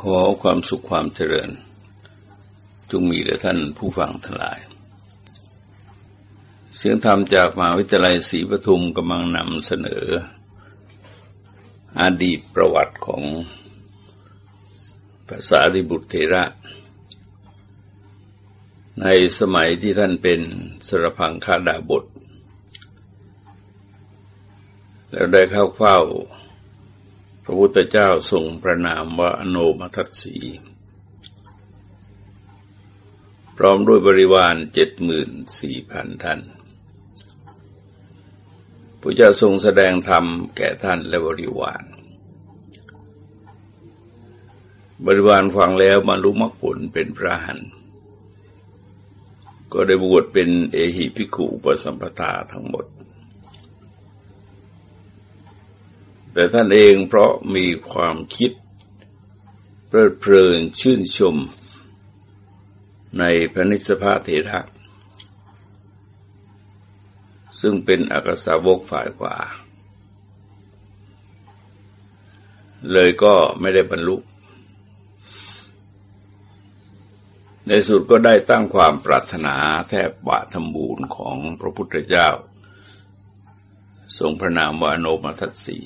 ขอความสุขความเจริญ จงมีแด่ท่านผู้ฟังทั้งหลาย เสียงธรรมจากมหาวิทยาลัยศรีปทุมกำลังนำเสนอ อดีตประวัติของภาษาริบุตรเทระ ในสมัยที่ท่านเป็นสรพังคาดาบท แล้วได้เข้าเฝ้า พระพุทธเจ้าทรงประนามว่าอโนมทัตสีพร้อมด้วยบริวารเจ็ดหมื่นสี่พันท่านพระเจ้าทรงแสดงธรรมแก่ท่านและบริวาร บริวารฟังแล้วมารู้มรรคผลเป็นพระหัน ก็ได้บวชเป็นเอหิภิกขุปสัมปทาทั้งหมด แต่ท่านเองเพราะมีความคิดเพลิดเพลินชื่นชม ในพระนิสพาเถระ ซึ่งเป็นอักษาวกฝ่ายกว่า เลยก็ไม่ได้บรรลุ ในสุดก็ได้ตั้งความปรารถนาแทบบาธรรมบูรณ์ของพระพุทธเจ้าทรงพระนามวาโนมัทัตสี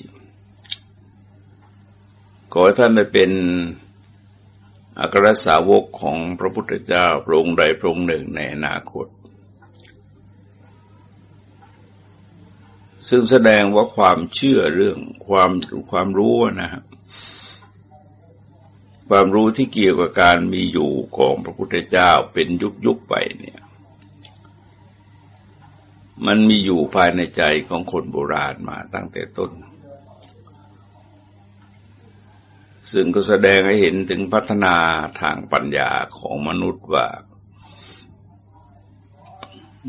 ขอให้ท่านได้เป็นอัครสาวกของพระพุทธเจ้าพระองค์ใดพระองค์หนึ่งในอนาคต ซึ่งแสดงว่าความเชื่อเรื่องความความรู้นะครับความรู้ที่เกี่ยวกับการมีอยู่ของพระพุทธเจ้าเป็นยุคยุคไปเนี่ย มันมีอยู่ภายในใจของคนโบราณมาตั้งแต่ต้น ซึ่งก็แสดงให้เห็นถึงพัฒนาทางปัญญาของมนุษย์ว่า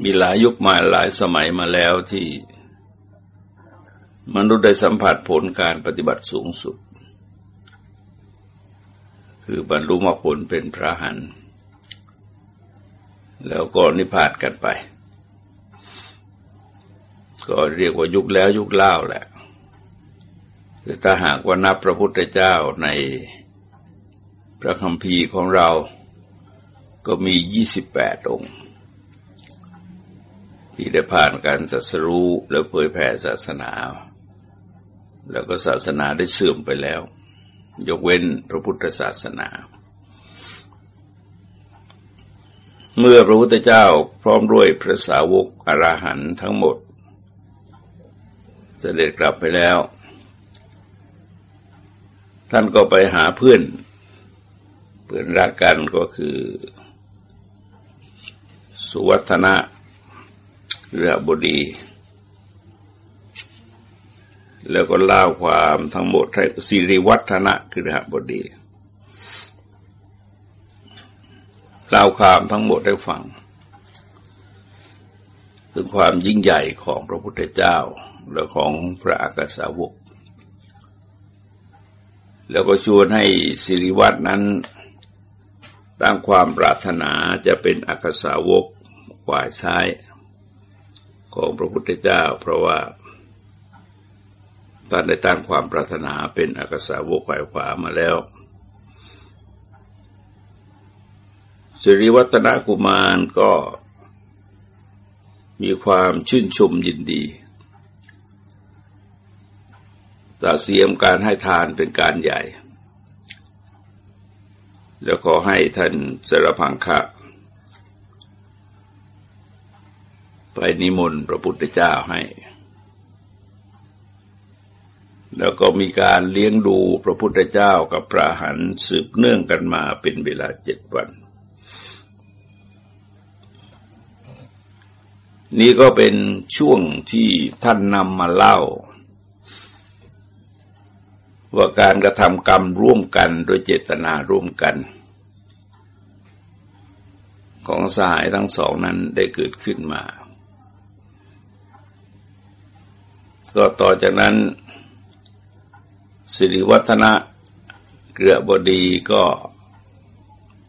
มีหลายยุคมาหลายสมัยมาแล้วที่ มนุษย์ได้สัมผัสผลการปฏิบัติสูงสุด คือบรรลุมรรคผลเป็นพระหัน แล้วก็นิพพานกันไป ก็เรียกว่ายุคแล้วยุคเล่าแหละ คือถ้าหากว่านับพระพุทธเจ้าในพระคัมภีร์ของเราก็มียี่สิบแปดองค์ ที่ได้ผ่านการศัสรู้แล้วเผยแผ่ศาสนา แล้วก็ศาสนาได้เสื่อมไปแล้ว ยกเว้นพระพุทธศาสนา เมื่อพระพุทธเจ้าพร้อมด้วยพระสาวกอรหันทั้งหมด เสด็จกลับไปแล้ว ท่านก็ไปหาเพื่อน เพื่อนรักกันก็คือ สุวัฒนะเรือบดี แล้วก็เล่าความทั้งหมดให้สิริวัฒนะคือเรือบดีเล่าความทั้งหมดให้ฟังถึงความยิ่งใหญ่ของพระพุทธเจ้าและของพระอากาสาวก แล้วก็ชวนให้สิริวัตนั้นตั้งความปรารถนาจะเป็นอักษาวกฝ่ายซ้ายของพระพุทธเจ้า เพราะว่าท่านได้ตั้งความปรารถนาเป็นอักษาวกฝ่ายขวามาแล้วสิริวัฒนกุมารก็มีความชื่นชมยินดี ตาเสียมการให้ทานเป็นการใหญ่ แล้วขอให้ท่านสรพังคะไปนิมนต์พระพุทธเจ้าให้ แล้วก็มีการเลี้ยงดูพระพุทธเจ้ากับพระหันสืบเนื่องกันมาเป็นเวลาเจ็ดวัน นี่ก็เป็นช่วงที่ท่านนำมาเล่า ว่าการกระทำกรรมร่วมกันโดยเจตนาร่วมกัน ของสายทั้งสองนั้นได้เกิดขึ้นมา ก็ต่อจากนั้น สิริวัฒนะเกลือบดีก็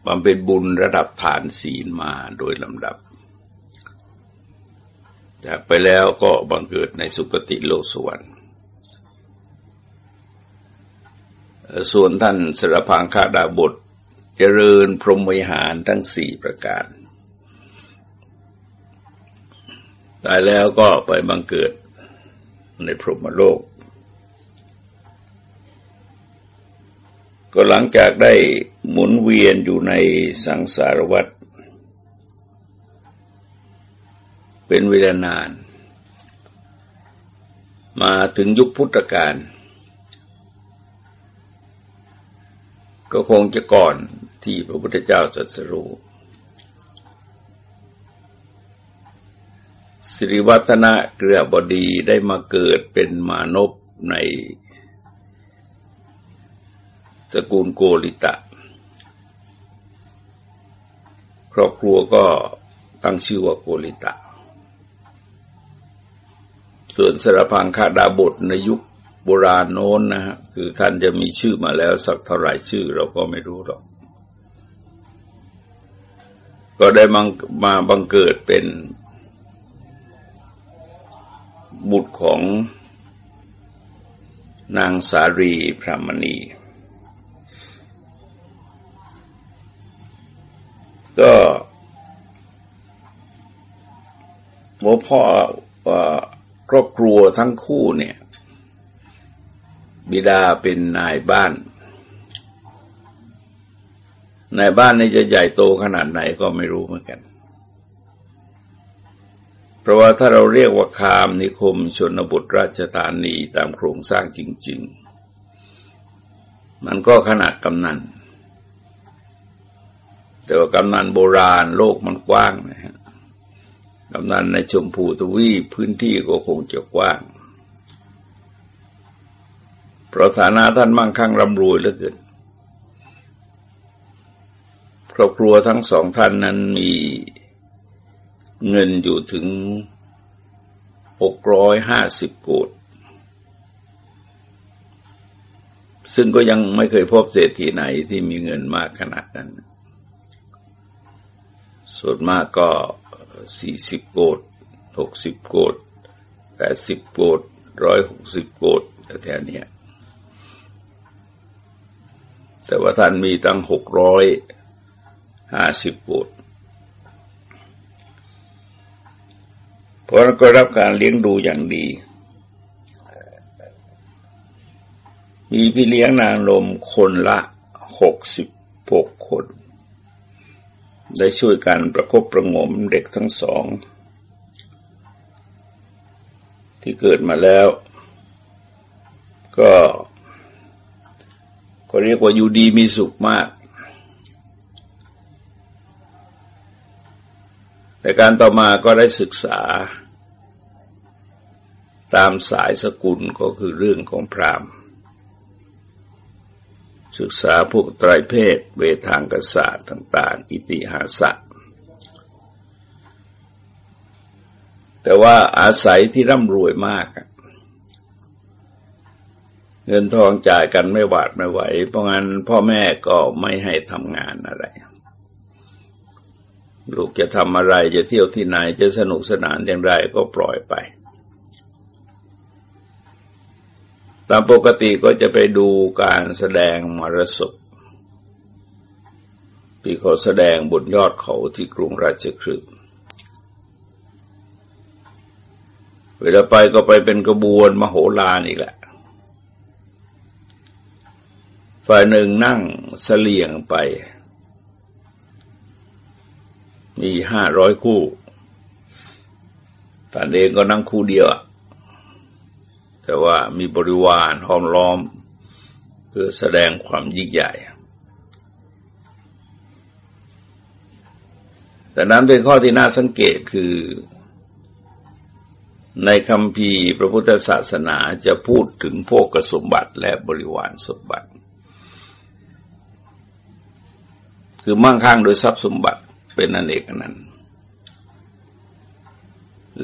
บำเพ็ญบุญระดับฐานศีลมาโดยลำดับ จากไปแล้วก็บังเกิดในสุคติโลกสวรรค์ ส่วนท่านสรพังคาดาบทเจริญพรหมวิหารทั้งสี่ประการตายแล้วก็ไปบังเกิดในพรหมโลก ก็หลังจากได้หมุนเวียนอยู่ในสังสารวัฏเป็นเวลานาน มาถึงยุคพุทธกาล ก็คงจะก่อนที่พระพุทธเจ้าสัสรู้สิริวัฒนะเกลือบดีได้มาเกิดเป็นมานพในสกุลโกริตะ ครอบครัวก็ตั้งชื่อว่าโกริตะ ส่วนสรพังคาดาบทในยุค โบราณโน้นนะฮะคือท่านจะมีชื่อมาแล้วสักเท่าไหร่ชื่อเราก็ไม่รู้หรอก ก็ได้มามาบังเกิดเป็นบุตรของนางสารีพรามณี ก็หัวพ่อครอบครัวทั้งคู่เนี่ย บิดาเป็นนายบ้าน นายบ้านนี่จะใหญ่โตขนาดไหนก็ไม่รู้เหมือนกัน เพราะว่าถ้าเราเรียกว่าคามนิคมชนบทราชธานีตามโครงสร้างจริง ๆ มันก็ขนาดกำนันแต่ว่ากำนันโบราณโลกมันกว้างนะฮะกำนันในชมพูทวีพื้นที่ก็คงจะกว้าง เพราะฐานะท่านมั่งคั่งร่ำรวยเหลือเกินครอบครัวทั้งสองท่านนั้นมีเงินอยู่ถึงหกร้อยห้าสิบโกดซึ่งก็ยังไม่เคยพบเศรษฐีไหนที่มีเงินมากขนาดนั้น ส่วนมากก็สี่สิบโกดหกสิบโกดแปดสิบโกดร้อยหกสิบโกดแถวนี้ แต่ว่าท่านมีตั้งหกร้อยห้าสิบบุตรเพราะก็รับการเลี้ยงดูอย่างดี มีพี่เลี้ยงนางลมคนละหกสิบหกคน ได้ช่วยกันประคบประงมเด็กทั้งสอง ที่เกิดมาแล้ว ก็ ก็เรียกว่าอยู่ดีมีสุขมาก แต่การต่อมาก็ได้ศึกษา ตามสายสกุลก็คือเรื่องของพราหมณ์ ศึกษาพวกไตรเพศเวทางกษัตริย์ต่าง ๆ อิติหาสะแต่ว่าอาศัยที่ร่ำรวยมาก เงินทองจ่ายกันไม่หวาดไม่ไหว เพราะงั้นพ่อแม่ก็ไม่ให้ทำงานอะไร ลูกจะทำอะไรจะเที่ยวที่ไหนจะสนุกสนานอย่างไรก็ปล่อยไป ตามปกติก็จะไปดูการแสดงมรสพปีเขาแสดงบนยอดเขาที่กรุงราชคฤห์เวลาไปก็ไปเป็นกระบวนมโหฬารอีกแหละ ฝ่ายหนึ่งนั่งเสลียงไป มีห้าร้อยคู่ตานเองก็นั่งคู่เดียวแต่ว่ามีบริวารห้อมล้อม เพื่อแสดงความยิ่งใหญ่ แต่นั้นเป็นข้อที่น่าสังเกตคือ ในคำพีพระพุทธศาสนาจะพูดถึงพวกสมบัติและบริวารสมบัติ คือมั่งคั่งโดยทรัพย์สมบัติเป็นนันเอกนั้น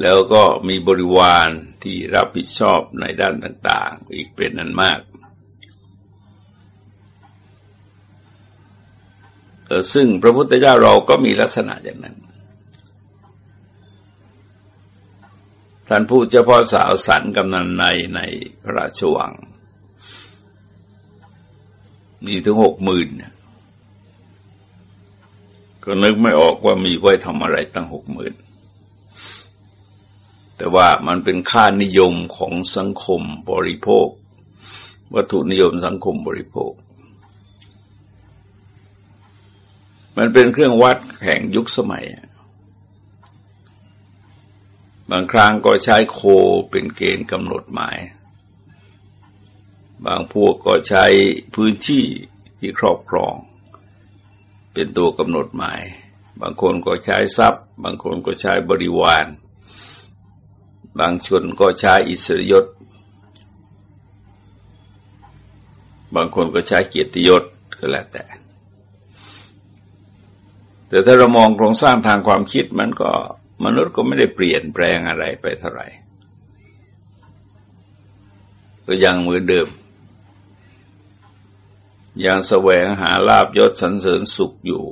แล้วก็มีบริวารที่รับผิดชอบในด้านต่าง ๆ อีกเป็นนั้นมาก ซึ่งพระพุทธเจ้าเราก็มีลักษณะอย่างนั้น ท่านพูดเฉพาะสาวสันกำนันในในพระราชวัง มีถึงหกหมื่น ก็นึกไม่ออกว่ามีไว้ทำอะไรตั้งหกหมื่นแต่ว่ามันเป็นค่านิยมของสังคมบริโภค วัตถุนิยมสังคมบริโภค มันเป็นเครื่องวัดแห่งยุคสมัย บางครั้งก็ใช้โคเป็นเกณฑ์กำหนดหมาย บางพวกก็ใช้พื้นที่ที่ครอบครอง เป็นตัวกำหนดหมาย บางคนก็ใช้ทรัพย์ บางคนก็ใช้บริวาร บางชนก็ใช้อิสริยศ บางคนก็ใช้เกียรติยศก็แล้วแต่ แต่ถ้าเรามองโครงสร้างทางความคิดมันก็มนุษย์ก็ไม่ได้เปลี่ยนแปลงอะไรไปเท่าไหร่ ก็ยังเหมือนเดิม ยังแสวงหาลาบยศสรรเสริญสุขอยู่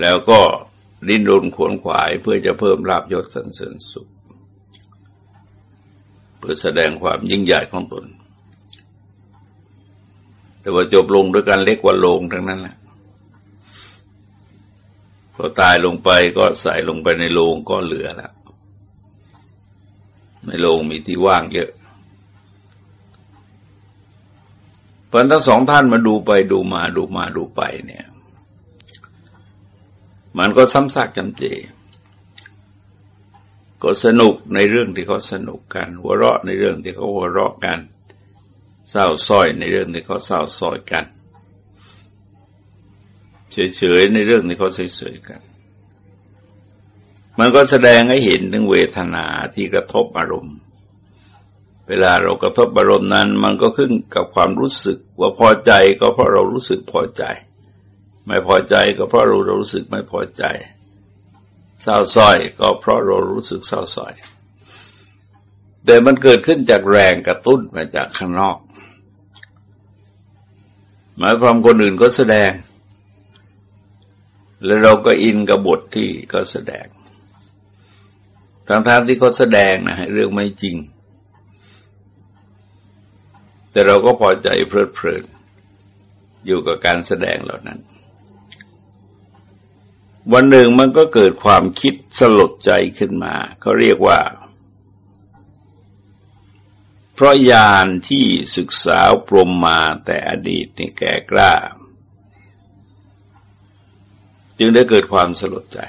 แล้วก็ดิ้นรนขวนขวายเพื่อจะเพิ่มลาบยศสันเสริญสุข เพื่อแสดงความยิ่งใหญ่ของตน แต่ว่าจบลงด้วยการเล็กว่าลงทั้งนั้นแหละพอตายลงไปก็ใส่ลงไปในโลงก็เหลือแล้วในโลงมีที่ว่างเยอะ เพราะทั้งสองท่านมาดูไปดูมาดูมาดูไปเนี่ย มันก็ซ้ำซากจำเจ ก็สนุกในเรื่องที่เขาสนุกกัน หัวเราะในเรื่องที่เขาหัวเราะกัน เศร้าส้อยในเรื่องที่เขาเศร้าส้อยกัน เฉยๆในเรื่องที่เขาเฉยๆกัน มันก็แสดงให้เห็นถึงเวทนาที่กระทบอารมณ์ เวลาเรากระทบอารมณ์นั้น มันก็ขึ้นกับความรู้สึกว่าพอใจก็เพราะเรารู้สึกพอใจ ไม่พอใจก็เพราะเราเรู้สึกไม่พอใจ เศร้าส้อยก็เพราะเรารู้สึกเศร้าส้อยแต่มันเกิดขึ้นจากแรงกระตุ้นมาจากข้างนอก หมายความคนอื่นก็แสดง แล้วเราก็อินกับบทที่ก็แสดงทางทางที่เขาแสดงนะเรื่องไม่จริง แต่เราก็พอใจเพลิดเพลิน อยู่กับการแสดงเหล่านั้น วันหนึ่งมันก็เกิดความคิดสลดใจขึ้นมาเขาเรียกว่า เพราะยานที่ศึกษาปรมมาแต่อดีตนี่แก่กล้า จึงได้เกิดความสลดใจ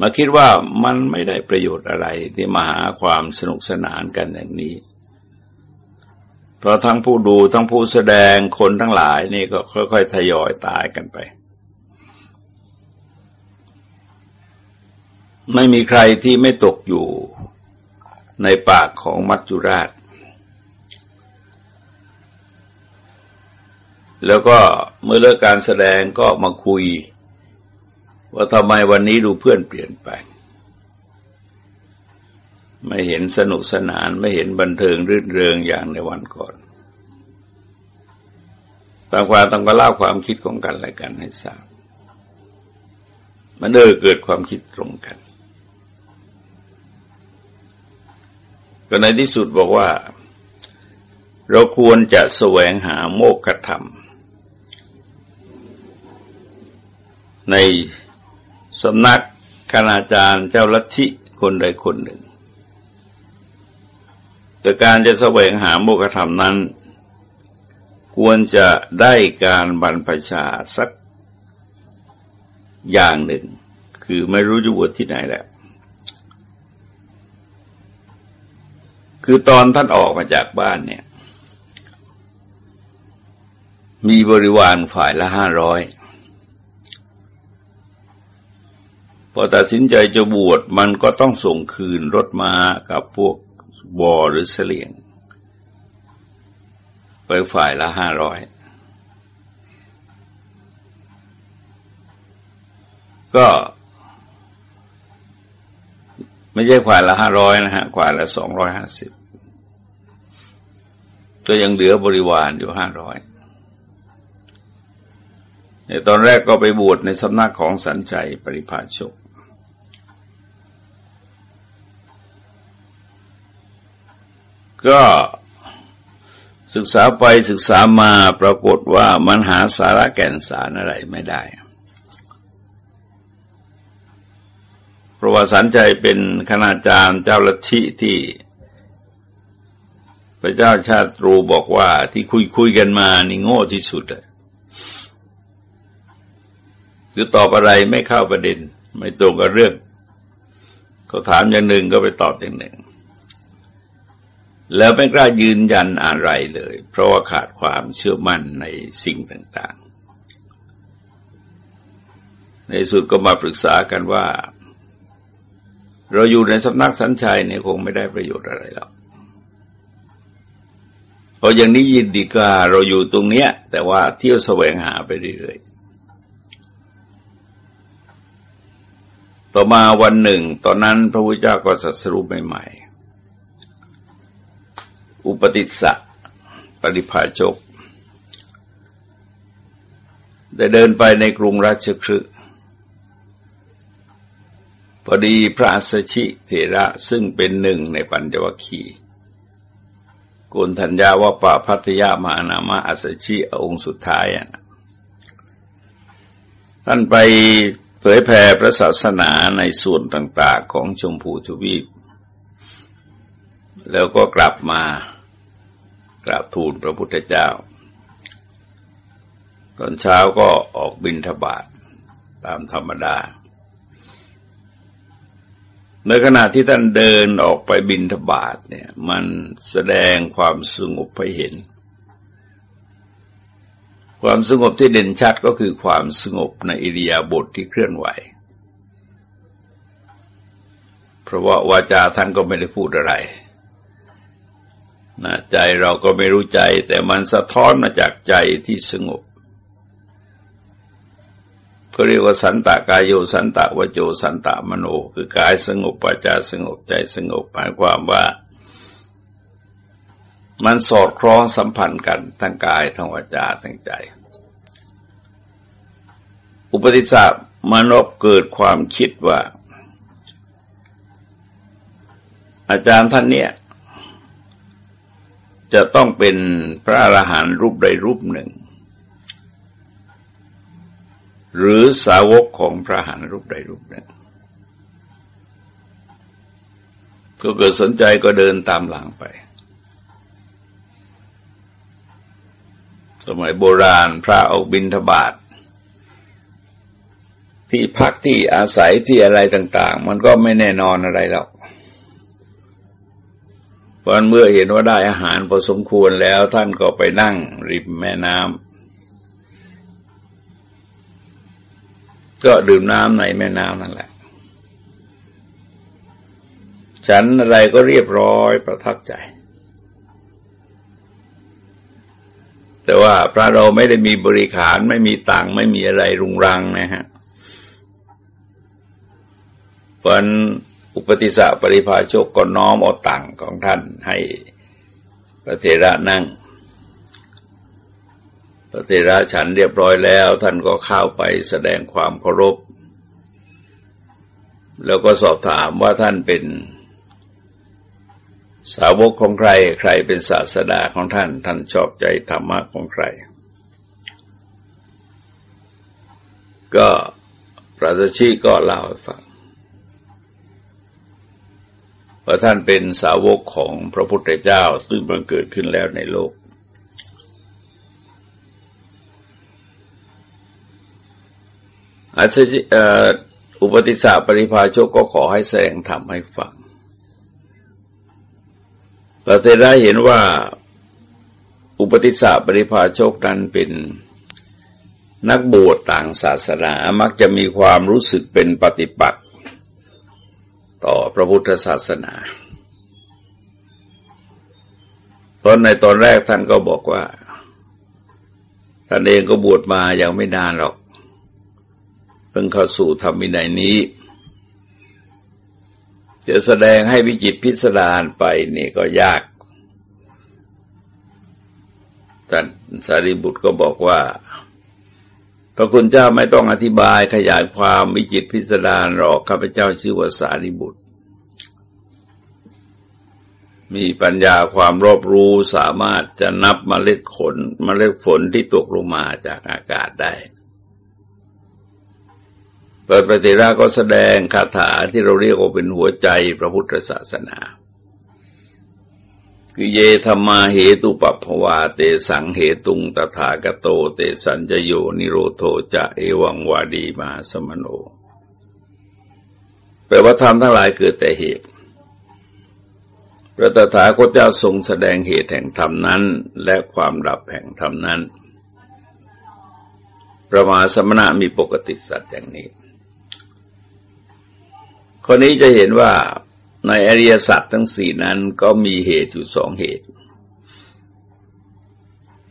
มาคิดว่ามันไม่ได้ประโยชน์อะไรที่มาหาความสนุกสนานกันอย่างนี้ เพราะทั้งผู้ดูทั้งผู้แสดงคนทั้งหลายนี่ก็ค่อยๆทยอยตายกันไป ไม่มีใครที่ไม่ตกอยู่ในปากของมัจจุราช แล้วก็เมื่อเลิกการแสดงก็มาคุย ว่าทำไมวันนี้ดูเพื่อนเปลี่ยนไป ไม่เห็นสนุกสนานไม่เห็นบันเทิงรื่นเริงอย่างในวันก่อนต่างความต่างก็เล่าความคิดของกันและกันให้ทราบมันเออเกิดความคิดตรงกัน ก็ในที่สุดบอกว่า เราควรจะแสวงหาโมกขธรรม ใน สำนักคณาจารย์เจ้าลัทธิคนใดคนหนึ่ง แต่การจะแสวงหาโมกธรรมนั้น ควรจะได้การบรรพชาสักอย่างหนึ่ง คือไม่รู้จะบวชที่ไหนแหละคือตอนท่านออกมาจากบ้านเนี่ย มีบริวารฝ่ายละห้าร้อย พอตัดสินใจจะบวชมันก็ต้องส่งคืนรถมากับพวกวอหรือเสลียง ไปฝ่ายละห้าร้อยก็ไม่ใช่ขวายละห้าร้อยนะฮะขวายละสองร้อยห้าสิบก็ยังเหลือบริวารอยู่ห้าร้อยในตอนแรกก็ไปบวชในสำนักของสันใจปริภาชก ก็ศึกษาไปศึกษามาปรากฏว่ามันหาสาระแก่นสารอะไรไม่ได้เพราะว่าสันใจเป็นคณาจารย์เจ้าลัทธิที่ พระเจ้าชาติรูบอกว่าที่คุยคุยกันมานี่โง่ที่สุดเลยคือตอบอะไรไม่เข้าประเด็น ไม่ตรงกับเรื่อง เขาถามอย่างหนึ่งก็ไปตอบอย่างหนึ่ง แล้วไม่กล้ายืนยันอะไรเลย เพราะว่าขาดความเชื่อมั่นในสิ่งต่าง ๆ ในสุดก็มาปรึกษากันว่า เราอยู่ในสำนักสัญชัยเนี่ยคงไม่ได้ประโยชน์อะไรหรอกเพราะอย่างนี้ยินดีกาเราอยู่ตรงเนี้ย แต่ว่าเที่ยวแสวงหาไปเรื่อยๆต่อมาวันหนึ่ง ตอนนั้นพระพุทธเจ้าก็สัสรุปใหม่ๆ อุปติสสะปริภาชก ได้เดินไปในกรุงราชคฤห์พอดีพระสชิเถระซึ่งเป็นหนึ่งในปัญจวัคคีย์กุลธัญญาวป่าพัทยามานามะอัสชิองค์สุดท้ายท่านไปเผยแผ่พระศาสนาในส่วนต่าง ๆ ของชมพูทวีป แล้วก็กลับมา กราบทูลพระพุทธเจ้า ตอนเช้าก็ออกบินทบาทตามธรรมดา ในขณะที่ท่านเดินออกไปบินทบาทเนี่ยมันแสดงความสงบให้เห็น ความสงบที่เด่นชัดก็คือความสงบในอิริยาบถทที่เคลื่อนไหว เพราะว่าวาจาท่านก็ไม่ได้พูดอะไร นะใจเราก็ไม่รู้ใจ แต่มันสะท้อนมาจากใจที่สงบก็เรียกว่าสันตากายโยสันตะวโจสันตะมโน คือกายสงบปัจจาสงบใจสงบหมายความว่า มันสอดคล้องสัมพันธ์กันทั้งกายทั้งวาจาทั้งใจ อุปติสสะมนบเกิดความคิดว่า อาจารย์ท่านเนี่ย จะต้องเป็นพระอรหันต์รูปใดรูปหนึ่ง หรือสาวกของพระอรหันต์รูปใดรูปหนึ่งก็เกิดสนใจก็เดินตามหลังไป สมัยโบราณพระออกบินทบาทที่พักที่อาศัยที่อะไรต่าง ๆ มันก็ไม่แน่นอนอะไรหรอก เพราะเมื่อเห็นว่าได้อาหารพอสมควรแล้วท่านก็ไปนั่งริมแม่น้ำก็ดื่มน้ำในแม่น้ำนั่นแหละ ฉันอะไรก็เรียบร้อยประทับใจ แต่ว่าพระเราไม่ได้มีบริขารไม่มีตังไม่มีอะไรรุงรังนะฮะเพราะ อุปติสสะปริภาชกก็น้อมเอาตังของท่านให้พระเถระนั่ง พระเถระฉันเรียบร้อยแล้ว ท่านก็เข้าไปแสดงความเคารพ แล้วก็สอบถามว่าท่านเป็นสาวกของใคร ใครเป็นศาสดาของท่าน ท่านชอบใจธรรมะของใคร ก็พระสัชีก็เล่าให้ฟัง ว่าท่านเป็นสาวกของพระพุทธเจ้าซึ่งบังเกิดขึ้นแล้วในโลก อาจจะอุปติสสะปริภาชกก็ขอให้แสดงธรรมให้ฟังพระเทระเห็นว่าอุปติสสะปริภาชกนั้นเป็นนักบวชต่างศาสนามักจะมีความรู้สึกเป็นปฏิปักษ์ ต่อพระพุทธศาสนา เพราะในตอนแรกท่านก็บอกว่า ท่านเองก็บวชมายังไม่นานหรอก เพิ่งเข้าสู่ธรรมวินัยนี้ จะแสดงให้วิจิตพิสดารไปนี่ก็ยากท่านสารีบุตรก็บอกว่า พระคุณเจ้าไม่ต้องอธิบายขยายความวิจิตพิสดารหรอกข้าพเจ้าชื่อว่าสารีบุตร มีปัญญาความรอบรู้สามารถจะนับมเมล็ดขนมเมล็ดฝนที่ตกลงมาจากอากาศได้เปิดปฏิราก็แสดงคาถาที่เราเรียกว่าเป็นหัวใจพระพุทธศาสนา คือเยธรรมาเหตุปัภวาเตสังเหตุงตถาคโตเตสัญจโยนิโรโทจะเอวังวาดีมาสมโนแปลว่าธรรมทั้งหลายเกิดแต่เหตุ พระตถาคตเจ้าทรงแสดงเหตุแห่งธรรมนั้น และความดับแห่งธรรมนั้น ประมาสมณะมีปกติสัตว์อย่างนี้ข้อนี้จะเห็นว่า ในอริยสัจทั้งสี่นั้นก็มีเหตุอยู่สองเหตุ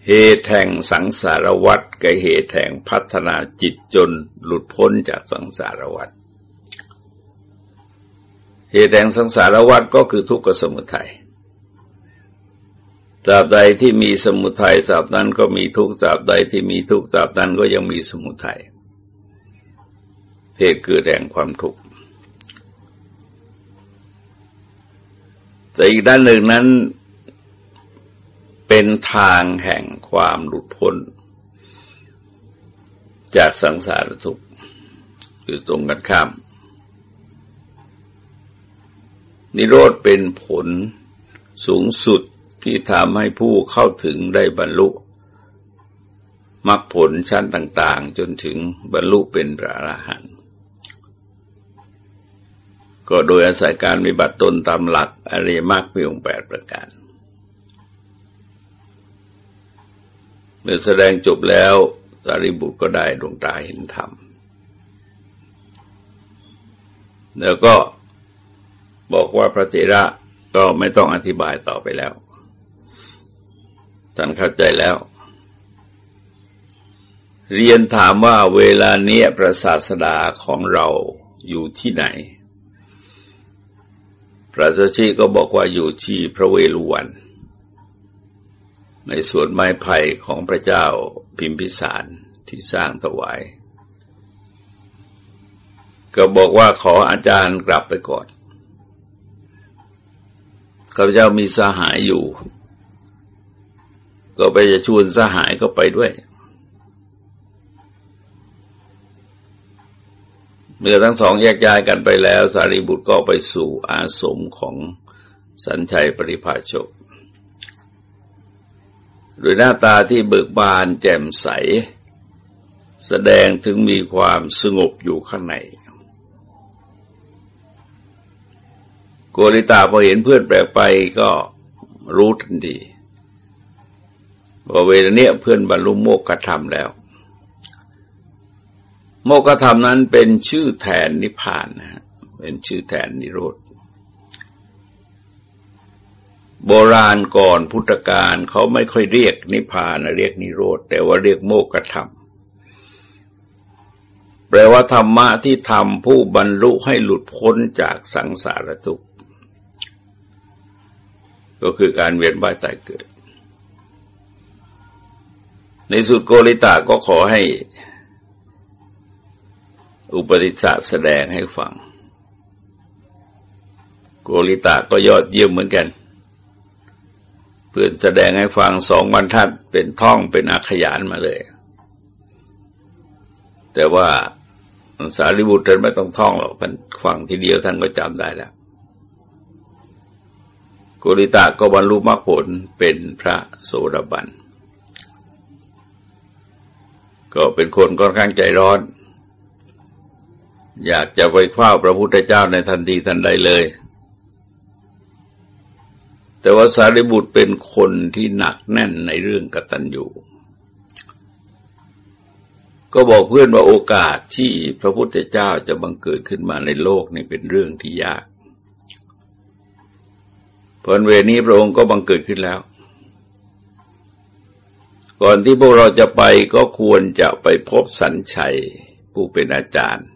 เหตุแห่งสังสารวัฏกับเหตุแห่งพัฒนาจิตจนหลุดพ้นจากสังสารวัฏเหตุแห่งสังสารวัฏก็คือทุกขสมุทัยตราบใดที่มีสมุทัยตราบนั้นก็มีทุกตราบใดที่มีทุกตราบนั้นก็ยังมีสมุทัยเหตุเกิดแห่งความทุกข์ แต่อีกด้านหนึ่งนั้นเป็นทางแห่งความหลุดพ้น จากสังสารทุกข์คือตรงกันข้าม นิโรธเป็นผลสูงสุดที่ทำให้ผู้เข้าถึงได้บรรลุมรรคผลชั้นต่าง ๆ จนถึงบรรลุเป็นพระอรหันต์ ก็โดยอาศัยการมีบัตรตนตามหลักอริยมรรคมีองค์แปดประการ เมื่อแสดงจบแล้วสารีบุตรก็ได้ดวงตาเห็นธรรม แล้วก็บอกว่าพระเถระก็ไม่ต้องอธิบายต่อไปแล้ว ท่านเข้าใจแล้ว เรียนถามว่าเวลาเนี้ยพระศาสดาของเราอยู่ที่ไหน พระเจ้าชีก็บอกว่าอยู่ที่พระเวฬุวัน ในสวนไม้ไผ่ของพระเจ้าพิมพิสารที่สร้างถวาย ก็บอกว่าขออาจารย์กลับไปก่อนข้าพเจ้ามีสหายอยู่ ก็ไปจะชวนสหายก็ไปด้วย เมื่อทั้งสองแยกย้ายกันไปแล้ว สารีบุตรก็ไปสู่อาสมของสัญชัยปริภาชกโดยหน้าตาที่เบิกบานแจ่มใส แสดงถึงมีความสงบอยู่ข้างในโกริตาพอเห็นเพื่อนแปลกไปก็รู้ทันทีว่าเวลาเนี้ยเพื่อนบรรลุโมกขธรรมแล้ว โมกธรรมนั้นเป็นชื่อแทนนิพพานนะฮะเป็นชื่อแทนนิโรธ โบราณก่อนพุทธกาลเขาไม่ค่อยเรียกนิพพานเรียกนิโรธ แต่ว่าเรียกโมกธรรม แปลว่าธรรมะที่ทำผู้บรรลุให้หลุดพ้นจากสังสารทุกข์ก็คือการเวียนว่ายตายเกิด ในสุดโกริตาก็ขอให้ อุปติสสะแสดงให้ฟัง โกริตาก็ยอดเยี่ยมเหมือนกัน เพื่อนแสดงให้ฟังสองบรรทัดเป็นท่องเป็นอักขยานมาเลย แต่ว่าสารีบุตรท่านไม่ต้องท่องหรอกฟังทีเดียวท่านก็จำได้แล้วโกริตะก็บรรลุมรรคผลเป็นพระโสดาบัน ก็เป็นคนค่อนข้างใจร้อน อยากจะไปคว้าพระพุทธเจ้าในทันทีทันใดเลย แต่ว่าสารีบุตรเป็นคนที่หนักแน่นในเรื่องกตัญญูก็บอกเพื่อนว่าโอกาสที่พระพุทธเจ้าจะบังเกิดขึ้นมาในโลกนี่เป็นเรื่องที่ยากผลเวนี้พระองค์ก็บังเกิดขึ้นแล้ว ก่อนที่พวกเราจะไปก็ควรจะไปพบสันชัยผู้เป็นอาจารย์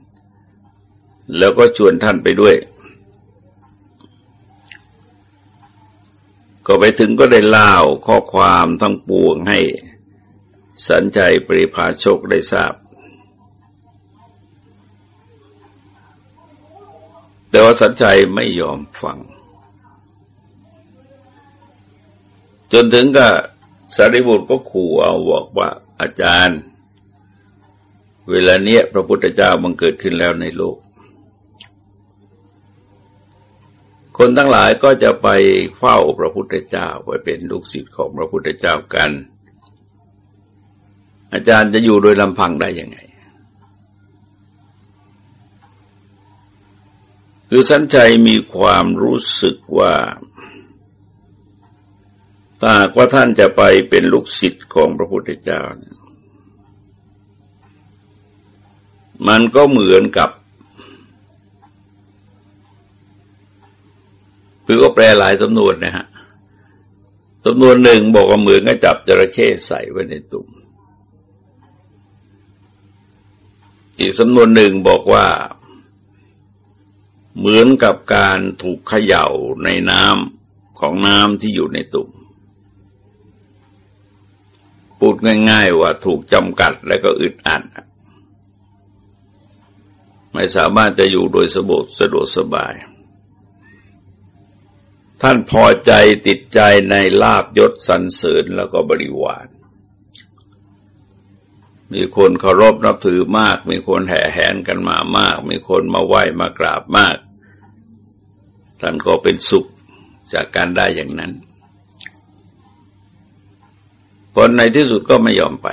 แล้วก็ชวนท่านไปด้วย ก็ไปถึงก็ได้เล่าข้อความทั้งปวงให้สันชัยปริพาชกได้ทราบ แต่ว่าสันชัยไม่ยอมฟัง จนถึงกับสารีบุตรก็ขู่เอาบอกว่าอาจารย์ เวลาเนี้ยพระพุทธเจ้าบังเกิดขึ้นแล้วในโลก คนทั้งหลายก็จะไปเฝ้าพระพุทธเจ้าไปเป็นลูกศิษย์ของพระพุทธเจ้ากัน อาจารย์จะอยู่โดยลำพังได้ยังไง คือสันใจมีความรู้สึกว่าถ้าว่าท่านจะไปเป็นลูกศิษย์ของพระพุทธเจ้า มันก็เหมือนกับ คือก็แปลหลายสำนวนนะฮะสำนวนหนึ่งบอกว่าเหมือนกับจับจระเข้ใส่ไว้ในตุ่มอีกสำนวนหนึ่งบอกว่า เหมือนกับการถูกเขย่าในน้ำของน้ำที่อยู่ในตุ่มพูดง่าย ๆ ว่าถูกจำกัดและก็อึดอัดไม่สามารถจะอยู่โดยสะดวกสะดวกสบาย ท่านพอใจติดใจในลาบยศสรรเสริญแล้วก็บริวาร มีคนเคารพนับถือมาก มีคนแห่แหนกันมามาก มีคนมาไหว้มากราบมาก ท่านก็เป็นสุขจากการได้อย่างนั้นผลในที่สุดก็ไม่ยอมไป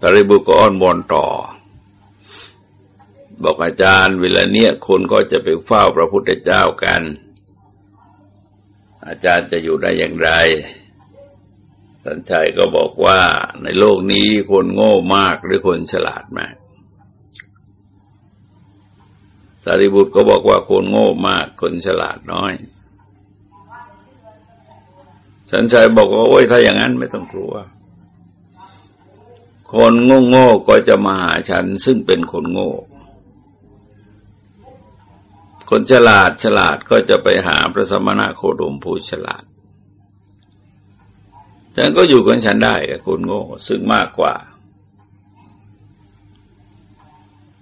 ตริบุก็อ้อนวอนต่อ บอกอาจารย์เวลาเนี้ยคนก็จะไปเฝ้าพระพุทธเจ้ากัน อาจารย์จะอยู่ได้อย่างไรสันชัยก็บอกว่าในโลกนี้คนโง่มากหรือคนฉลาดมาก สารีบุตรก็บอกว่าคนโง่มากคนฉลาดน้อย สันชัยบอกว่าโอ้ยถ้าอย่างนั้นไม่ต้องกลัว คนโง่โง่ก็จะมาหาฉันซึ่งเป็นคนโง่ คนฉลาดฉลาดก็จะไปหาพระสมณะโคดมผู้ฉลาด ฉันก็อยู่กับฉันได้กับคนโง่ซึ่งมากกว่า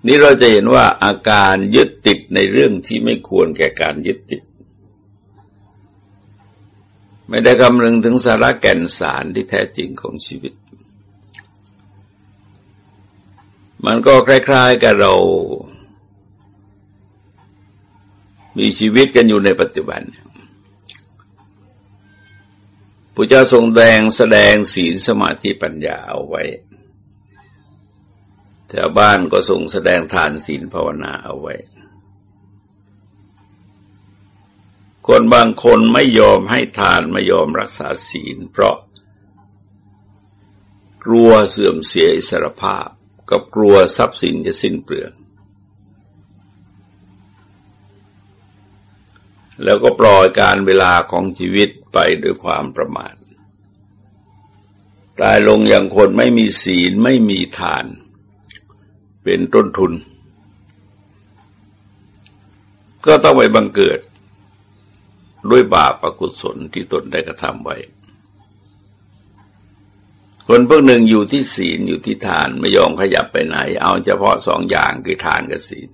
นี่เราจะเห็นว่าอาการยึดติดในเรื่องที่ไม่ควรแก่การยึดติด ไม่ได้คำนึงถึงสาระแก่นสารที่แท้จริงของชีวิต มันก็คล้าย ๆ กับเรา มีชีวิตกันอยู่ในปัจจุบันพระเจ้าทรงแดงแสดงศีลสมาธิปัญญาเอาไว้แถวบ้านก็ทรงแสดงทานศีลภาวนาเอาไว้ คนบางคนไม่ยอมให้ทานไม่ยอมรักษาศีล เพราะกลัวเสื่อมเสียอิสรภาพ กับกลัวทรัพย์สินจะสิ้นเปลือง แล้วก็ปล่อยการเวลาของชีวิตไปด้วยความประมาท ตายลงอย่างคนไม่มีศีลไม่มีทาน เป็นต้นทุน ก็ต้องไปบังเกิด ด้วยบาปอกุศลที่ตนได้กระทำไว้ คนพวกหนึ่งอยู่ที่ศีลอยู่ที่ทานไม่ยอมขยับไปไหน เอาเฉพาะสองอย่างคือทานกับศีล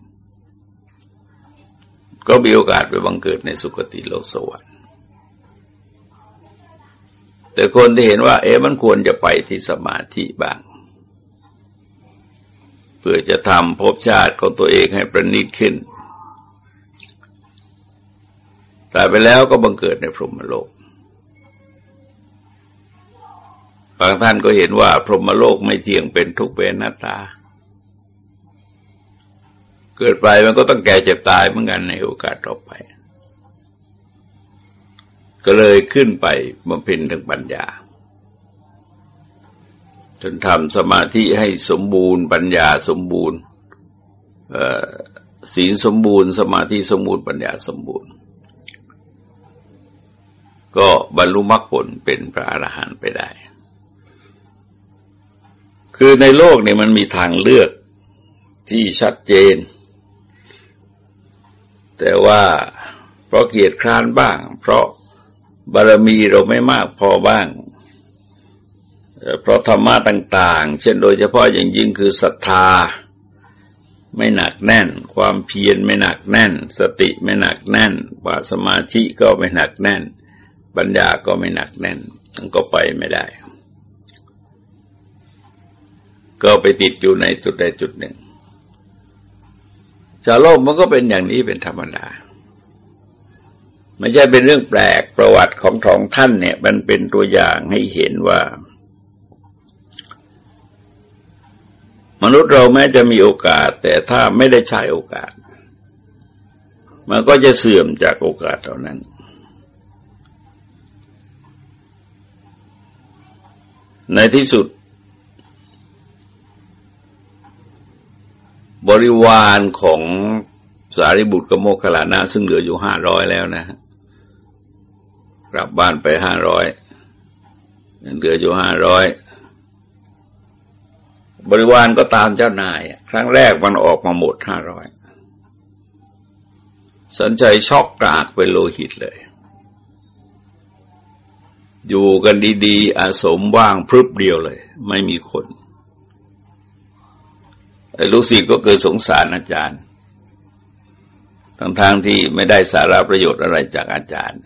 ก็มีโอกาสไปบังเกิดในสุคติโลกสวรรค์ แต่คนที่เห็นว่า เอ๊ะมันควรจะไปที่สมาธิบ้าง เพื่อจะทำภพชาติของตัวเองให้ประณีตขึ้นตายไปแล้วก็บังเกิดในพรหมโลก บางท่านก็เห็นว่าพรหมโลกไม่เที่ยงเป็นทุกข์เป็นหน้าตา เกิดไปมันก็ต้องแก่เจ็บตายเหมือนกันในโอกาสต่อไป ก็เลยขึ้นไปบำเพ็ญทางปัญญา จนทำสมาธิให้สมบูรณ์ ปัญญาสมบูรณ์ศีลสมบูรณ์ สมาธิสมบูรณ์ปัญญาสมบูรณ์ ก็บรรลุมรรคผลเป็นพระอรหันต์ไปได้ คือในโลกเนี่ยมันมีทางเลือกที่ชัดเจน แต่ว่าเพราะเกียรติคร้านบ้าง เพราะบารมีเราไม่มากพอบ้าง เพราะธรรมะต่าง ๆ เช่นโดยเฉพาะอย่างยิ่งคือศรัทธา ไม่หนักแน่น ความเพียรไม่หนักแน่น สติไม่หนักแน่นว่าสมาธิก็ไม่หนักแน่น ปัญญาก็ไม่หนักแน่นมันก็ไปไม่ได้ ก็ไปติดอยู่ในจุดใดจุดหนึ่ง ชาวโลกมันก็เป็นอย่างนี้เป็นธรรมดาไม่ใช่เป็นเรื่องแปลกประวัติของทองท่านเนี่ย มันเป็นตัวอย่างให้เห็นว่า มนุษย์เราแม้จะมีโอกาส แต่ถ้าไม่ได้ใช้โอกาส มันก็จะเสื่อมจากโอกาสเหล่านั้นในที่สุด บริวารของสารีบุตรกโมคคลานะซึ่งเหลืออยู่ห้าร้อยแล้วนะกลับบ้านไปห้าร้อยเหลืออยู่ห้าร้อยบริวารก็ตามเจ้านาย ครั้งแรกมันออกมาหมดห้าร้อยสนใจช็อกกรากเป็นโลหิตเลย อยู่กันดี ๆ อาสมว่างพรึบเดียวเลย ไม่มีคน ลูกศิษย์ก็เกิดสงสารอาจารย์ ทั้งๆทที่ไม่ได้สาระประโยชน์อะไรจากอาจารย์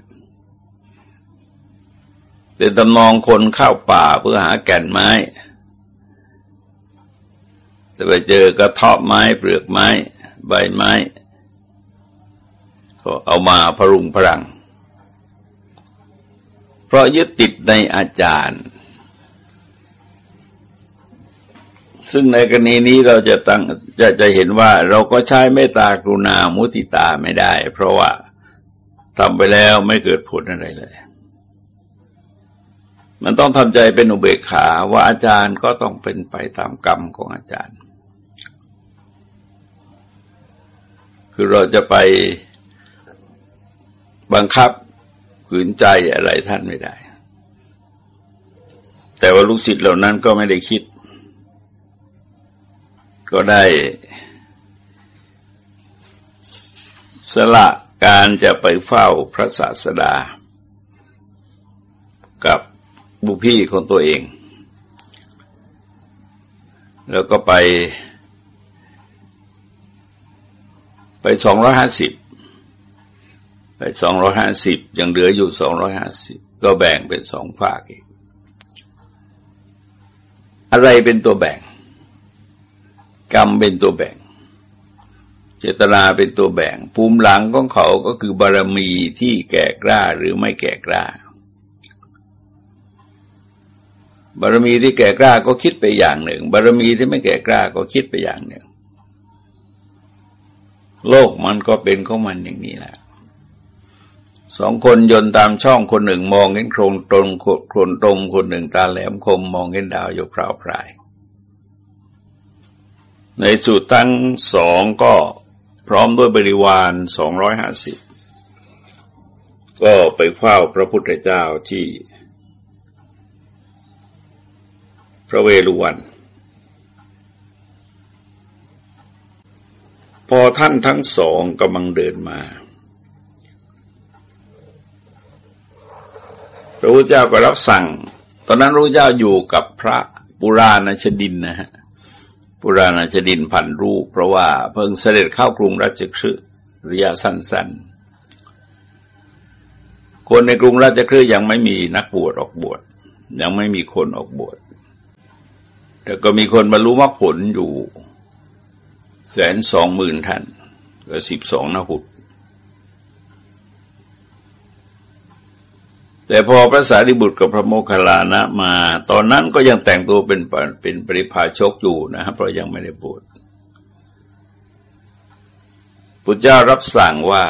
เป็นตำนองคนเข้าป่าเพื่อหาแก่นไม้ แต่ไปเจอกระทาะไม้เปลือกไม้ ใบไม้ ก็เอามาพรุงพรัง เพราะยึดติดในอาจารย์ ซึ่งในกรณีนี้เราจะตั้งจะจะเห็นว่าเราก็ใช้เมตตากรุณามุติตาไม่ได้ เพราะว่าทำไปแล้วไม่เกิดผลอะไรเลย มันต้องทำใจเป็นอุเบกขาว่าอาจารย์ก็ต้องเป็นไปตามกรรมของอาจารย์ คือเราจะไปบังคับขืนใจอะไรท่านไม่ได้ แต่ว่าลูกศิษย์เหล่านั้นก็ไม่ได้คิด ก็ได้สละการจะไปเฝ้าพระศาสดา กับบุพี่ของตัวเอง แล้วก็ไป ไปสองร้อยห้าสิบไปสองร้อยห้าสิบยังเหลืออยู่สองร้อยห้าสิบก็แบ่งเป็นสองฝากอีก อะไรเป็นตัวแบ่ง กรรมเป็นตัวแบ่ง เจตนาเป็นตัวแบ่ง ภูมิหลังของเขาก็คือบารมีที่แก่กล้าหรือไม่แก่กล้า บารมีที่แก่กล้าก็คิดไปอย่างหนึ่ง บารมีที่ไม่แก่กล้าก็คิดไปอย่างหนึ่ง โลกมันก็เป็นของมันอย่างนี้แหละสองคนยนตามช่องคนหนึ่งมองเห็นโครงตรงโครนตรงคนหนึ่งตาแหลมคมมองเห็นดาวยกพราวพราย ในสุดทั้งสองก็พร้อมด้วยบริวารสองร้อยห้าสิบก็ไปเฝ้าพระพุทธเจ้าที่ พระเวรุวัน พอท่านทั้งสองกำลังเดินมาพระพุทธเจ้าก็รับสั่ง ตอนนั้นพระพุทธเจ้าอยู่กับพระปุราณชดินนะฮะ ปุราณชดินพันรูป เพราะว่าเพิ่งเสด็จเข้ากรุงราชคฤห์ระยะสั้นๆ คนในกรุงราชคฤห์ยังไม่มีนักบวชออกบวชยังไม่มีคนออกบวชแต่ก็มีคนบรรลุมรรคผลอยู่แสนสองหมื่นท่านก็สิบสองนหุด แต่พอพระสารีบุตรกับพระโมคคัลลานะมา ตอนนั้นก็ยังแต่งตัวเป็นเป็นปริพาชกอยู่นะครับเพราะยังไม่ได้บวชพุทธเจ้ารับสั่งว่า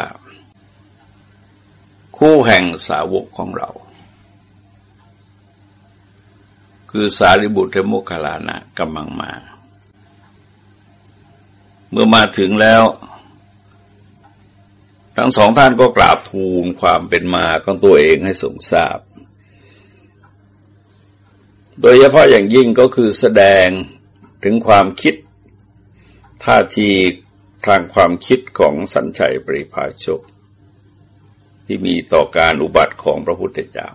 คู่แห่งสาวกของเรา คือสารีบุตรโมคคัลลานะกำลังมา เมื่อมาถึงแล้ว ทั้งสองท่านก็กราบทูลความเป็นมาของตัวเองให้ทรงทราบ โดยเฉพาะอย่างยิ่งก็คือแสดงถึงความคิด ท่าทีทางความคิดของสัญชัยปริภาชก ที่มีต่อการอุบัติของพระพุทธเจ้า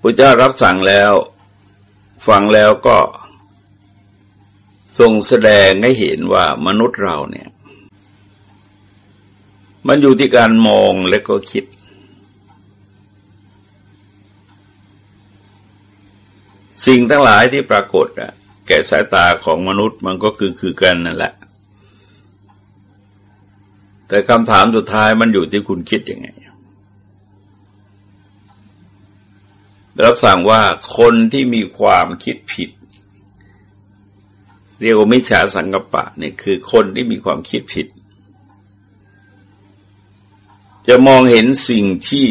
พระเจ้ารับสั่งแล้ว ฟังแล้วก็ ทรงแสดงให้เห็นว่ามนุษย์เราเนี่ย มันอยู่ที่การมองและก็คิด สิ่งทั้งหลายที่ปรากฏอะแก่สายตาของมนุษย์มันก็คือคือกันนั่นแหละ แต่คำถามสุดท้ายมันอยู่ที่คุณคิดยังไงรับสั่งว่าคนที่มีความคิดผิด เรียกว่ามิจฉาสังกปะเนี่ยคือคนที่มีความคิดผิด จะมองเห็นสิ่งที่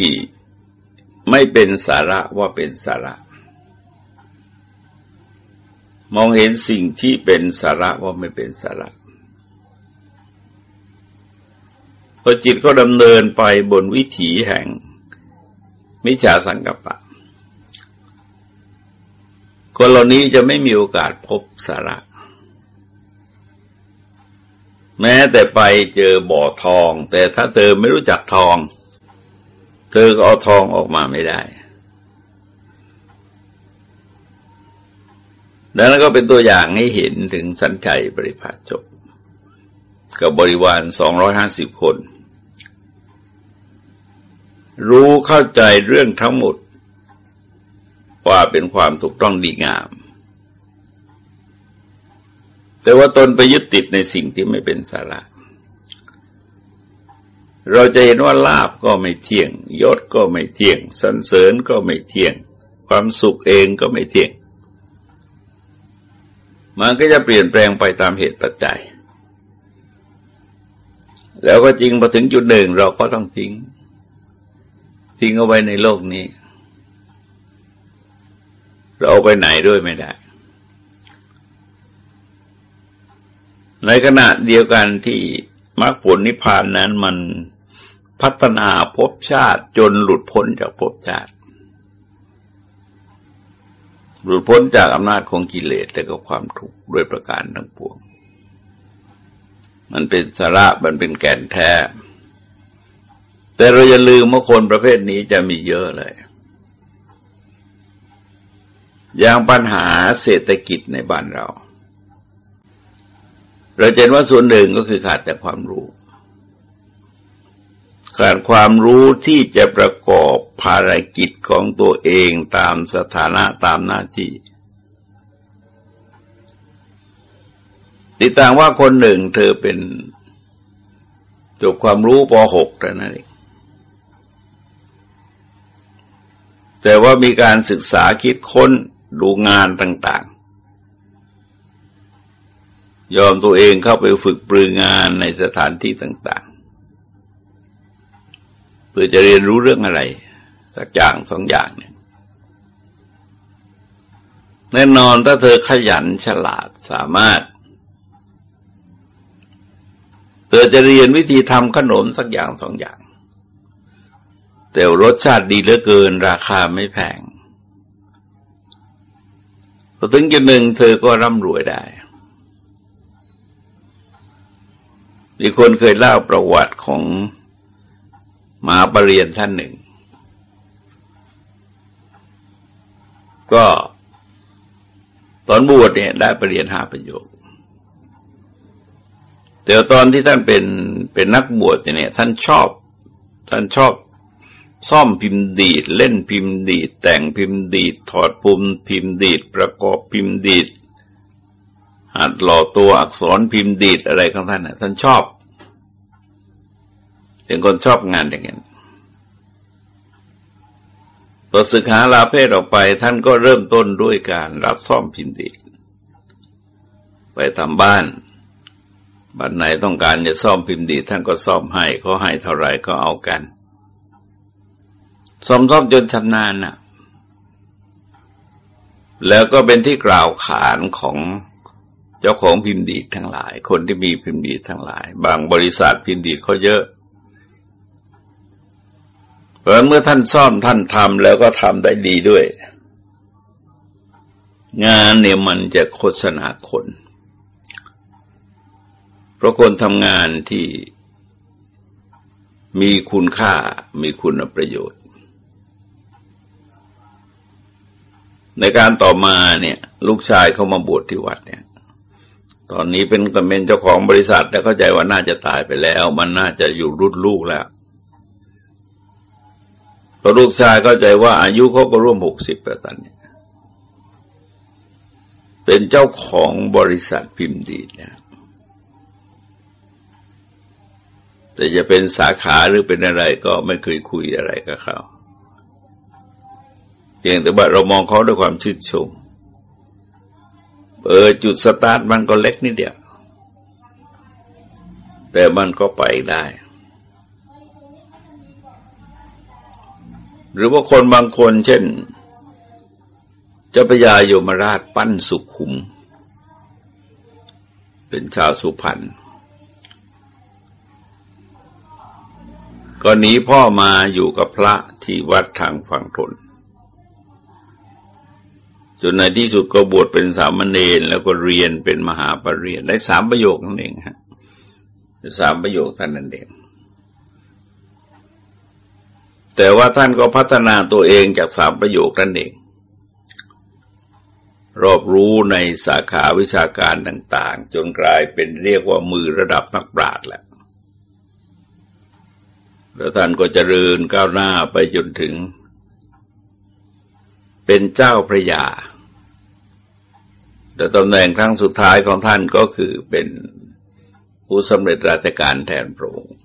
ไม่เป็นสาระว่าเป็นสาระ มองเห็นสิ่งที่เป็นสาระว่าไม่เป็นสาระพอจิตก็ดำเนินไปบนวิถีแห่ง มิจฉาสังกปะคนเหล่านี้จะไม่มีโอกาสพบสาระ แม้แต่ไปเจอบ่อทอง แต่ถ้าเธอไม่รู้จักทอง เธอก็เอาทองออกมาไม่ได้ดังนั้นก็เป็นตัวอย่างให้เห็นถึงสัญชัยปริภาจบกับบริวารสองร้อยห้าสิบคน รู้เข้าใจเรื่องทั้งหมด ว่าเป็นความถูกต้องดีงาม แต่ว่าตนไปยึดติดในสิ่งที่ไม่เป็นสาระ เราจะเห็นว่าลาบก็ไม่เที่ยง ยศก็ไม่เที่ยงสันเสริญก็ไม่เที่ยง ความสุขเองก็ไม่เที่ยง มันก็จะเปลี่ยนแปลงไปตามเหตุปัจจัย แล้วก็จริงพอถึงจุดหนึ่งเราก็ต้องทิ้ง ทิ้งเอาไว้ในโลกนี้ เราไปไหนด้วยไม่ได้ ในขณะเดียวกันที่มรรคผลนิพพานนั้นมันพัฒนาภพชาติจนหลุดพ้นจากภพชาติ หลุดพ้นจากอำนาจของกิเลสและก็ความทุกข์ด้วยประการทั้งปวง มันเป็นสาระมันเป็นแก่นแท้ แต่เราอย่าลืมว่าคนประเภทนี้จะมีเยอะเลย อย่างปัญหาเศรษฐกิจในบ้านเรา เราเห็นว่าส่วนหนึ่งก็คือขาดแต่ความรู้ ขาดความรู้ที่จะประกอบภารกิจของตัวเองตามสถานะตามหน้าที่ติดตามว่าคนหนึ่งเธอเป็นจบความรู้ป .6 แต่นั้นเองแต่ว่ามีการศึกษาคิดค้นดูงานต่างๆ ยอมตัวเองเข้าไปฝึกปรืองานในสถานที่ต่าง ๆ เพื่อจะเรียนรู้เรื่องอะไร สักอย่างสองอย่างเนี่ยแน่นอนถ้าเธอขยันฉลาดสามารถ เธอจะเรียนวิธีทำขนมสักอย่างสองอย่าง แต่รสชาติดีเหลือเกิน ราคาไม่แพงพอถึงจุดหนึ่งเธอก็ร่ำรวยได้ มีคนเคยเล่าประวัติของมาปรริญญาท่านหนึ่ง ก็ตอนบวชเนี่ยได้ปรริญญาห้าประโยค แต่ตอนที่ท่านเป็นเป็นนักบวชเนี่ยท่านชอบ ท่านชอบซ่อมพิมพ์ดีด เล่นพิมพ์ดีด แต่งพิมพ์ดีด ถอดปุ่มพิมพ์ดีด ประกอบพิมพ์ดีด หัดหล่อตัวอักษรพิมพ์ดีดอะไรของท่านนะท่านชอบเป็นคนชอบงานอย่างนั้นพอศึกษาลาเพศออกไปท่านก็เริ่มต้นด้วยการรับซ่อมพิมพ์ดีดไปทำบ้านบ้านไหนต้องการจะซ่อมพิมพ์ดีท่านก็ซ่อมให้เขาให้เท่าไหร่ก็เอากันสมทบจนชำนาญน่ะ แล้วก็เป็นที่กล่าวขานของ เจ้าของพิมพ์ดีทั้งหลาย คนที่มีพิมพ์ดีทั้งหลาย บางบริษัทพิมพ์ดีเขาเยอะเพราะเมื่อท่านซ่อมท่านทำแล้วก็ทำได้ดีด้วย งานเนี่ยมันจะโฆษณาคน เพราะคนทำงานที่มีคุณค่ามีคุณประโยชน์ ในการต่อมาเนี่ย ลูกชายเขามาบวชที่วัดเนี่ย ตอนนี้เป็นตำเป็นเจ้าของบริษัทแต่เข้าใจว่าน่าจะตายไปแล้ว มันน่าจะอยู่รุ่นลูกแล้วพอลูกชายเข้าใจว่าอายุเขาก็ร่วมหกสิบแล้วตอนนี้เป็นเจ้าของบริษัทพิมพ์ดีนะแต่จะเป็นสาขาหรือเป็นอะไรก็ไม่เคยคุยอะไรกับเขา เพียงแต่ว่าเรามองเขาด้วยความชื่นชม เออจุดสตาร์ทมันก็เล็กนิดเดียว แต่มันก็ไปได้ หรือว่าคนบางคนเช่นเจ้าพญาโยมราชปั้นสุขุม เป็นชาวสุพรรณก็หนีพ่อมาอยู่กับพระที่วัดทางฝั่งทน จนในที่สุดก็บวชเป็นสามเณรแล้วก็เรียนเป็นมหาปรริญญาได้สามประโยคนั่นเองฮะสามประโยคท่านนั่นเอง แต่ว่าท่านก็พัฒนาตัวเองจากสามประโยคนั่นเอง รอบรู้ในสาขาวิชาการต่าง ๆ จนกลายเป็นเรียกว่ามือระดับนักปราชญ์แหละแล้วท่านก็จเจริญก้าวหน้าไปจนถึง เป็นเจ้าพระยา แต่ตำแหน่งครั้งสุดท้ายของท่านก็คือเป็นผู้สำเร็จราชการแทนพระองค์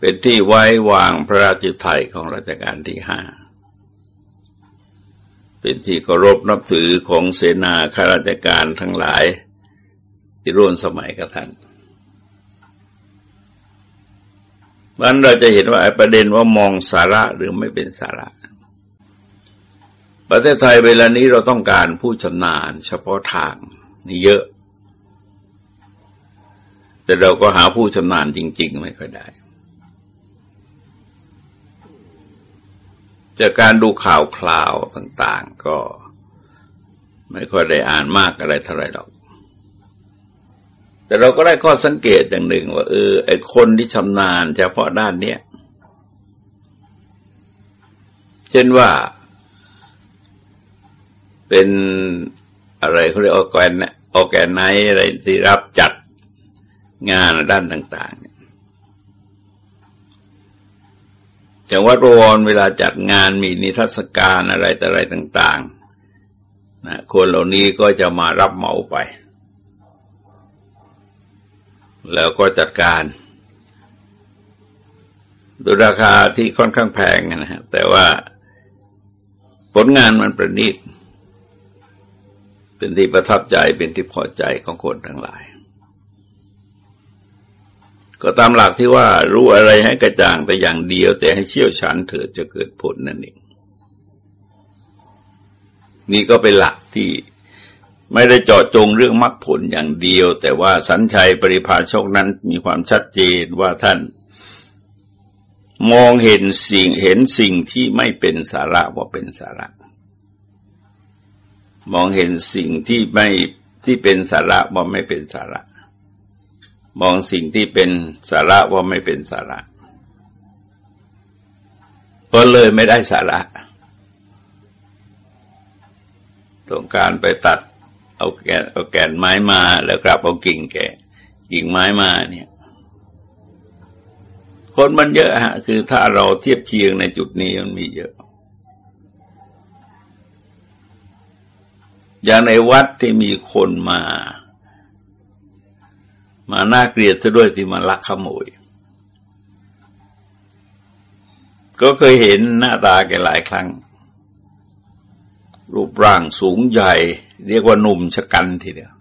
เป็นที่ไว้วางพระราชไทยของรัชกาลที่ห้า เป็นที่เคารพนับถือของเสนาข้าราชการทั้งหลายที่ร่วมสมัยกับท่านมันเราจะเห็นว่าประเด็นว่ามองสาระหรือไม่เป็นสาระ ประเทศไทยเวลานี้เราต้องการผู้ชำนาญเฉพาะทางนี่เยอะ แต่เราก็หาผู้ชำนาญจริง ๆ ไม่ค่อยได้ จากการดูข่าวคราวต่าง ๆ ก็ไม่ค่อยได้อ่านมากอะไรเท่าไรหรอก แต่เราก็ได้ข้อสังเกตอย่างหนึ่งว่าเออไอคนที่ชำนาญเฉพาะด้านเนี้ย เช่นว่า เป็นอะไรเขาเรียกออแกนออแกนไนอะไรที่รับจัดงานด้านต่างๆอย่างวัดประวรเวลาจัดงานมีนิทรรศการอะไรแต่อะไรต่างๆนะคนเหล่านี้ก็จะมารับเหมาไป แล้วก็จัดการดูราคาที่ค่อนข้างแพงนะฮะแต่ว่าผลงานมันประณีต เป็นที่ประทับใจเป็นที่พอใจของคนทั้งหลาย ก็ตามหลักที่ว่ารู้อะไรให้กระจ่างแต่อย่างเดียว แต่ให้เชี่ยวชาญเถิดจะเกิดผลนั่นเองนี่ก็เป็นหลักที่ไม่ได้เจาะจงเรื่องมรรคผลอย่างเดียว แต่ว่าสัญชัยปริพาชกนั้นมีความชัดเจนว่าท่าน มองเห็นสิ่งเห็นสิ่งที่ไม่เป็นสาระว่าเป็นสาระ มองเห็นสิ่งที่ไม่ที่เป็นสาระว่าไม่เป็นสาระ มองสิ่งที่เป็นสาระว่าไม่เป็นสาระก็เลยไม่ได้สาระต้องการไปตัดเอาแกนเอาแกนไม้มาแล้วกลับเอากิ่งแกกิ่งไม้มาเนี่ย คนมันเยอะฮะ คือถ้าเราเทียบเคียงในจุดนี้มันมีเยอะ อย่างในวัดที่มีคนมา มาน่าเกลียดซะด้วยที่มาลักขโมย ก็เคยเห็นหน้าตาแกหลายครั้ง รูปร่างสูงใหญ่ เรียกว่าหนุ่มชะกันทีเดียว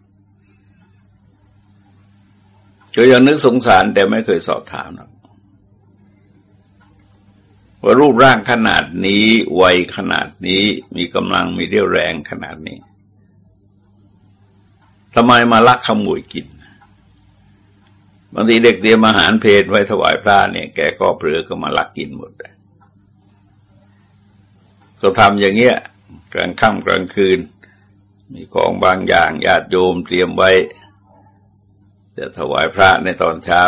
ก็ยังนึกสงสารแต่ไม่เคยสอบถามนะว่ารูปร่างขนาดนี้ วัยขนาดนี้มีกำลังมีเรี่ยวแรงขนาดนี้ ทำไมมาลักขโมยกินบางทีเด็กเตรียมอาหารเพลไว้ถวายพระเนี่ยแกก็เปลือก็มาลักกินหมดเลยก็ทำอย่างเงี้ยกลางค่ำกลางคืน มีของบางอย่างญาติโยมเตรียมไว้ จะถวายพระในตอนเช้า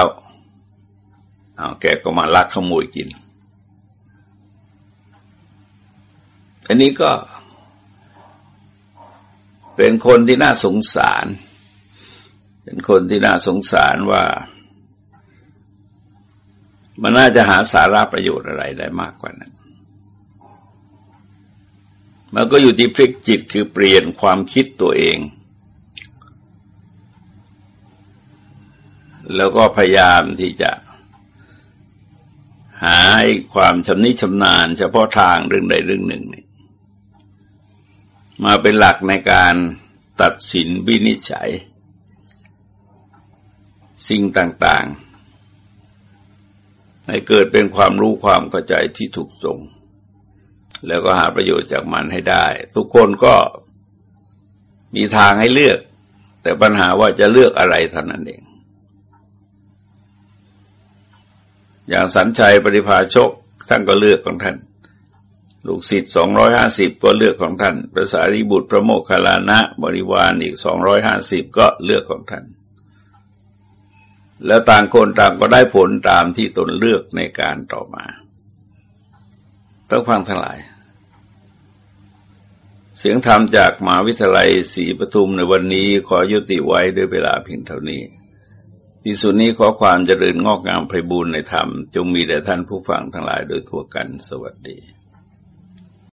เอาแกก็มาลักขโมยกินอันนี้ก็ เป็นคนที่น่าสงสาร เป็นคนที่น่าสงสารว่า มันน่าจะหาสาระประโยชน์อะไรได้มากกว่านั้น มันก็อยู่ที่พลิกจิตคือเปลี่ยนความคิดตัวเอง แล้วก็พยายามที่จะหาความชำนิชำนาญ เฉพาะทางเรื่องใดเรื่องหนึ่ง มาเป็นหลักในการตัดสินวินิจฉัย สิ่งต่างๆ ให้เกิดเป็นความรู้ความเข้าใจที่ถูกส่ง แล้วก็หาประโยชน์จากมันให้ได้ ทุกคนก็มีทางให้เลือก แต่ปัญหาว่าจะเลือกอะไรเท่านั้นเอง อย่างสัญชัยปริภาชกท่านก็เลือกของท่าน ลูกศิษย์สองร้อยห้าสิบก็เลือกของท่านพระสารีบุตรพระโมคคัลลานะบริวารอีกสองร้อยห้าสิบก็เลือกของท่าน แล้วต่างคนต่างก็ได้ผลตามที่ตนเลือกในการต่อมาต้องฟังทั้งหลาย เสียงธรรมจากมหาวิทยาลัยศรีปทุมในวันนี้ขอยุติไว้ด้วยเวลาเพียงเท่านี้ที่สุดนี้ขอความเจริญงอกงามไพบูรณ์ในธรรม จงมีแด่ท่านผู้ฟังทั้งหลายโดยทั่วกันสวัสดี